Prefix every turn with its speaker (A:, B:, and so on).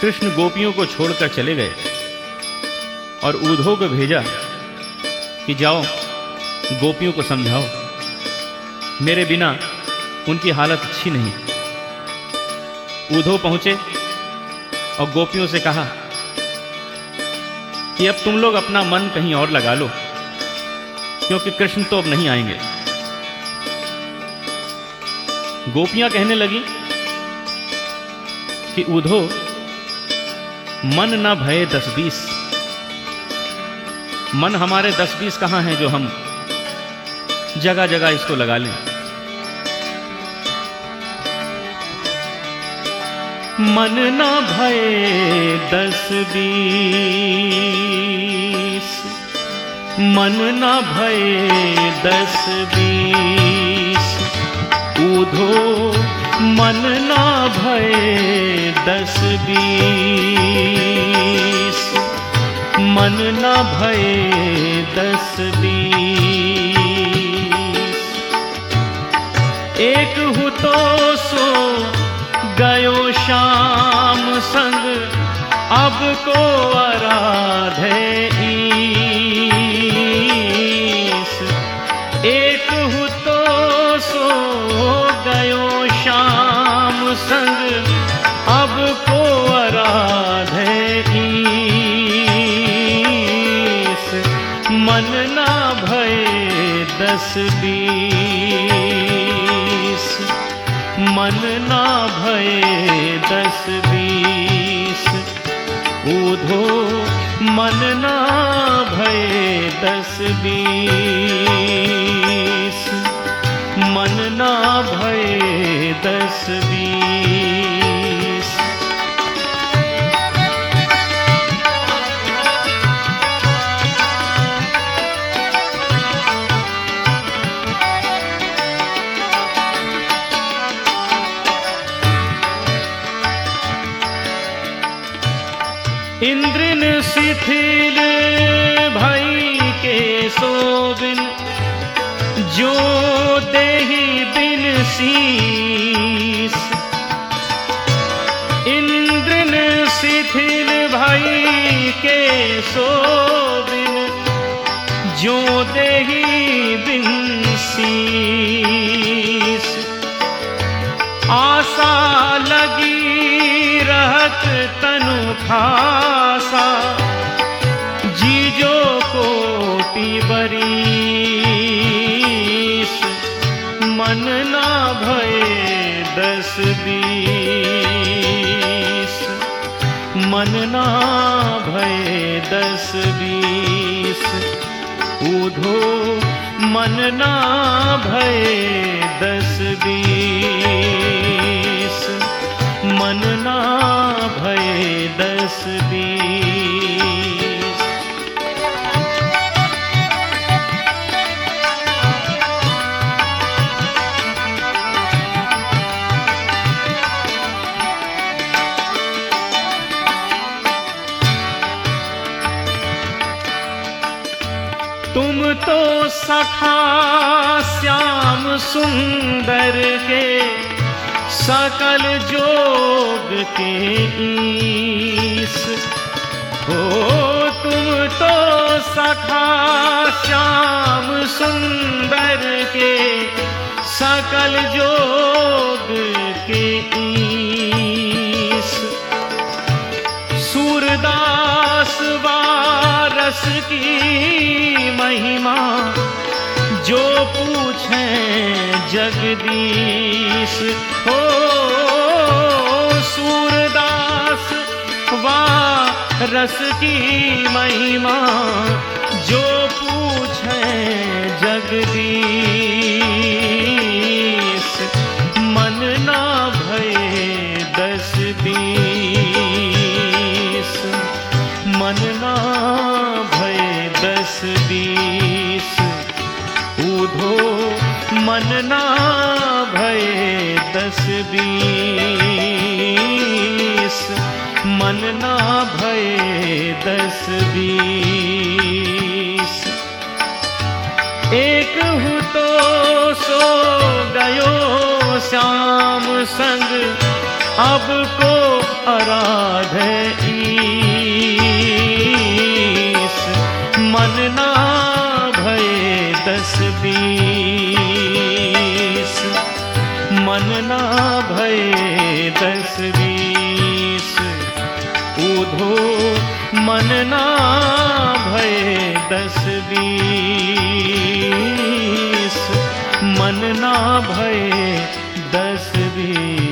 A: कृष्ण गोपियों को छोड़कर चले गए और ऊधो को भेजा कि जाओ, गोपियों को समझाओ। मेरे बिना उनकी हालत अच्छी नहीं। ऊधो पहुँचे और गोपियों से कहा कि अब तुम लोग अपना मन कहीं और लगा लो, क्योंकि कृष्ण तो अब नहीं आएँगे। गोपियाँ कहने लगी कि उधो मन न भय दस बीस। मन हमारे दस बीस कहाँ हैं जो हम जगह जगह इसको लगा लें? मन न भय दस बीस। मन न भय दस बीस। ऊधो, मन न भय दस बीस। मन न भय दस बीस। एक हु तो सो गयो शाम संग, अब को आराधे ईस। मन ना भय दस बीस। मन ना भय दस बीस। ऊधो, मन ना भय दस बीस। मन ना भय दस बीस। इंद्र ने शिथिल भई के सोबिन जो दे बिन शीस इंद्र ने शिथिल भई के सोबिन जो दे बिन शीस आशा लगी रहत तनु खासा, जीजो कोटि बरीस, मन ना भय दस बीस। मन ना भय दस बीस, ऊधो, मन ना भय तुम तो सखा श्याम सुंदर के सकल जोग के ईस हो, तुम तो सखा श्याम सुंदर के सकल जोग के ईस सूरदास वारस की महिमा जो पूछे जगदीश। हो वारस की महिमा जो पूछे जगदीश। मन ना भय दस बीस। मन ना भय दस बीस। ऊधो मन ना भय दस बीस। मन ना भये दस बीस। एक हूँ तो सो गयो श्याम संग, अब को आराध ईस। मन ना भये दस बीस। मन ना भये दस बीस। ऊधो मन ना भय दस बीस मन ना भय दस बीस